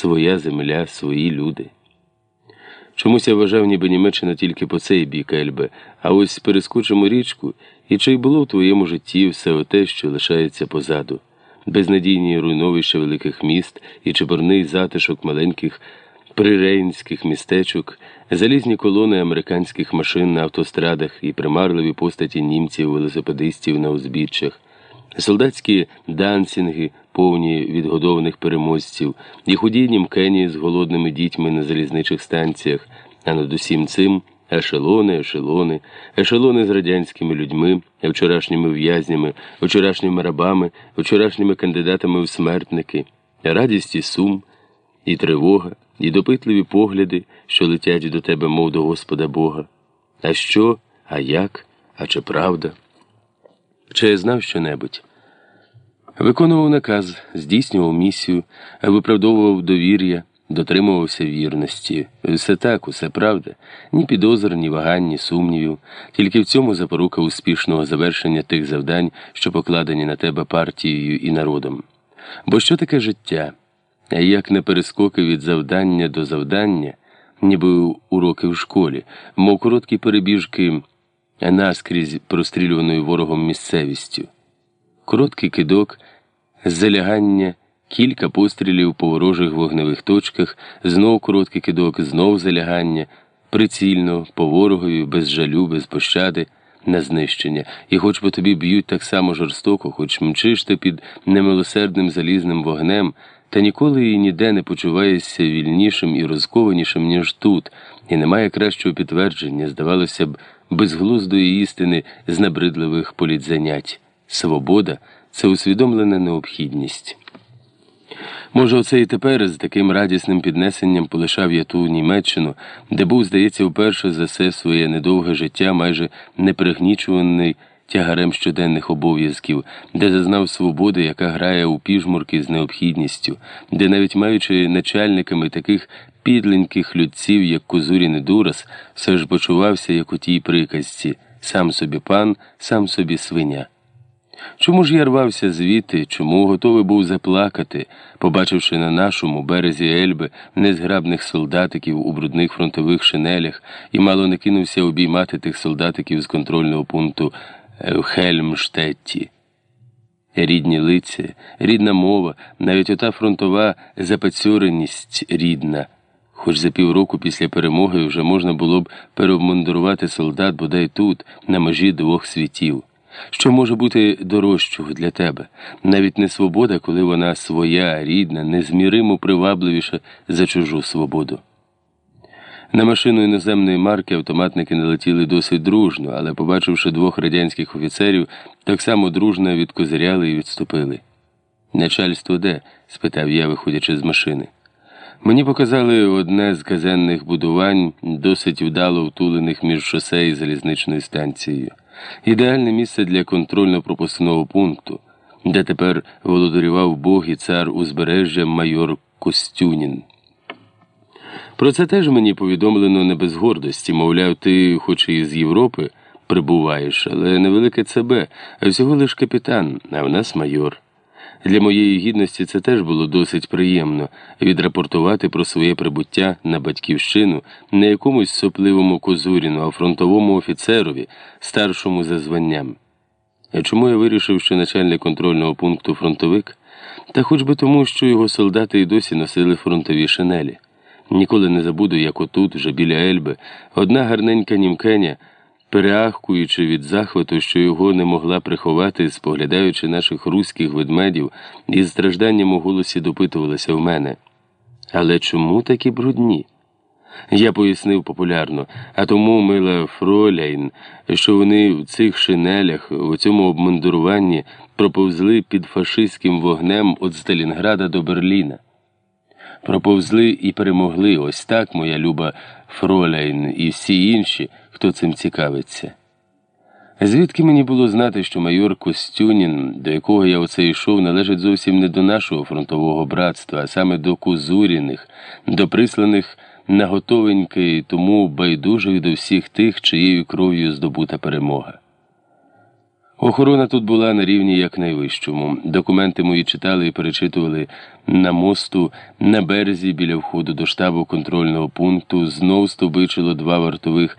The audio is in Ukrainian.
своя земля, свої люди. Чомусь я вважав, ніби Німеччина тільки по цей бік Ельби, а ось перескочимо річку, і чи й було в твоєму житті все оте, що лишається позаду, безнадійні руйновища великих міст і чебурний затишок маленьких прирейнських містечок, залізні колони американських машин на автострадах і примарливі постаті німців, велосипедистів на узбіччях, солдатські дансінги, повні відгодованих переможців, і худі німкені з голодними дітьми на залізничих станціях, а над усім цим ешелони, ешелони, ешелони з радянськими людьми, вчорашніми в'язнями, вчорашніми рабами, вчорашніми кандидатами у смертники, радість і сум, і тривога, і допитливі погляди, що летять до тебе, мов до Господа Бога. А що, а як, а чи правда? Чи знав що-небудь? Виконував наказ, здійснював місію, виправдовував довір'я, дотримувався вірності. Все так, усе правда, ні підозр, ні вагань, ні сумнівів, тільки в цьому запорука успішного завершення тих завдань, що покладені на тебе партією і народом. Бо що таке життя? Як не перескоки від завдання до завдання, ніби уроки в школі, мов короткі перебіжки наскрізь прострілюваною ворогом місцевістю. Короткий кидок, залягання, кілька пострілів по ворожих вогневих точках, знов короткий кидок, знов залягання, прицільно, по ворогові, без жалю, без пощади, на знищення. І хоч по тобі б'ють так само жорстоко, хоч мчиш ти під немилосердним залізним вогнем, та ніколи і ніде не почуваєшся вільнішим і розкованішим, ніж тут, і немає кращого підтвердження, здавалося б, безглуздої істини з набридливих політзанять. Свобода це усвідомлена необхідність. Може, оце і тепер з таким радісним піднесенням полишав я ту Німеччину, де був, здається, вперше за все своє недовге життя, майже непригнічуваний тягарем щоденних обов'язків, де зазнав свободи, яка грає у піжмурки з необхідністю, де, навіть маючи начальниками таких підленьких людців, як Козурін і Дурас, все ж почувався, як у тій приказці сам собі пан, сам собі свиня. Чому ж я рвався звідти, чому готовий був заплакати, побачивши на нашому березі Ельби незграбних солдатиків у брудних фронтових шинелях, і мало не кинувся обіймати тих солдатиків з контрольного пункту в Хельмштетті? Рідні лиця, рідна мова, навіть ота фронтова запацьореність рідна. Хоч за півроку після перемоги вже можна було б переобмундирувати солдат бодай тут, на межі двох світів. Що може бути дорожчого для тебе? Навіть не свобода, коли вона своя, рідна, незміримо привабливіша за чужу свободу. На машину іноземної марки автоматники налетіли досить дружно, але, побачивши двох радянських офіцерів, так само дружно відкозиряли і відступили. Начальство де? спитав я, виходячи з машини. Мені показали одне з казенних будувань, досить вдало втулених між шосе і залізничною станцією. Ідеальне місце для контрольно-пропускного пункту, де тепер володарював Бог і цар узбережжя майор Костюнін. Про це теж мені повідомлено не без гордості, мовляв, ти, хоч і з Європи, прибуваєш, але невелике ЦБ, а всього лиш капітан, а в нас майор. Для моєї гідності це теж було досить приємно відрапортувати про своє прибуття на батьківщину не якомусь сопливому козуріну, а фронтовому офіцерові, старшому за званням. Чому я вирішив, що начальник контрольного пункту фронтовик? Та хоч би тому, що його солдати і досі носили фронтові шинелі. Ніколи не забуду, як отут, вже біля Ельби, одна гарненька німкеня переахкуючи від захвату, що його не могла приховати, споглядаючи наших руських ведмедів, і стражданням у голосі допитувалася в мене. Але чому такі брудні? Я пояснив популярно, а тому мила Фроляйн, що вони в цих шинелях, у цьому обмундуруванні проповзли під фашистським вогнем від Сталінграда до Берліна. Проповзли і перемогли ось так, моя люба Фроляйн, і всі інші, хто цим цікавиться. Звідки мені було знати, що майор Костюнін, до якого я оце йшов, належить зовсім не до нашого фронтового братства, а саме до Кузуріних, до присланих на готовеньки тому байдужих до всіх тих, чиєю кров'ю здобута перемога. Охорона тут була на рівні як найвищому. Документи мої читали і перечитували на мосту, на березі біля входу до штабу контрольного пункту. Знов стовбичило два вартових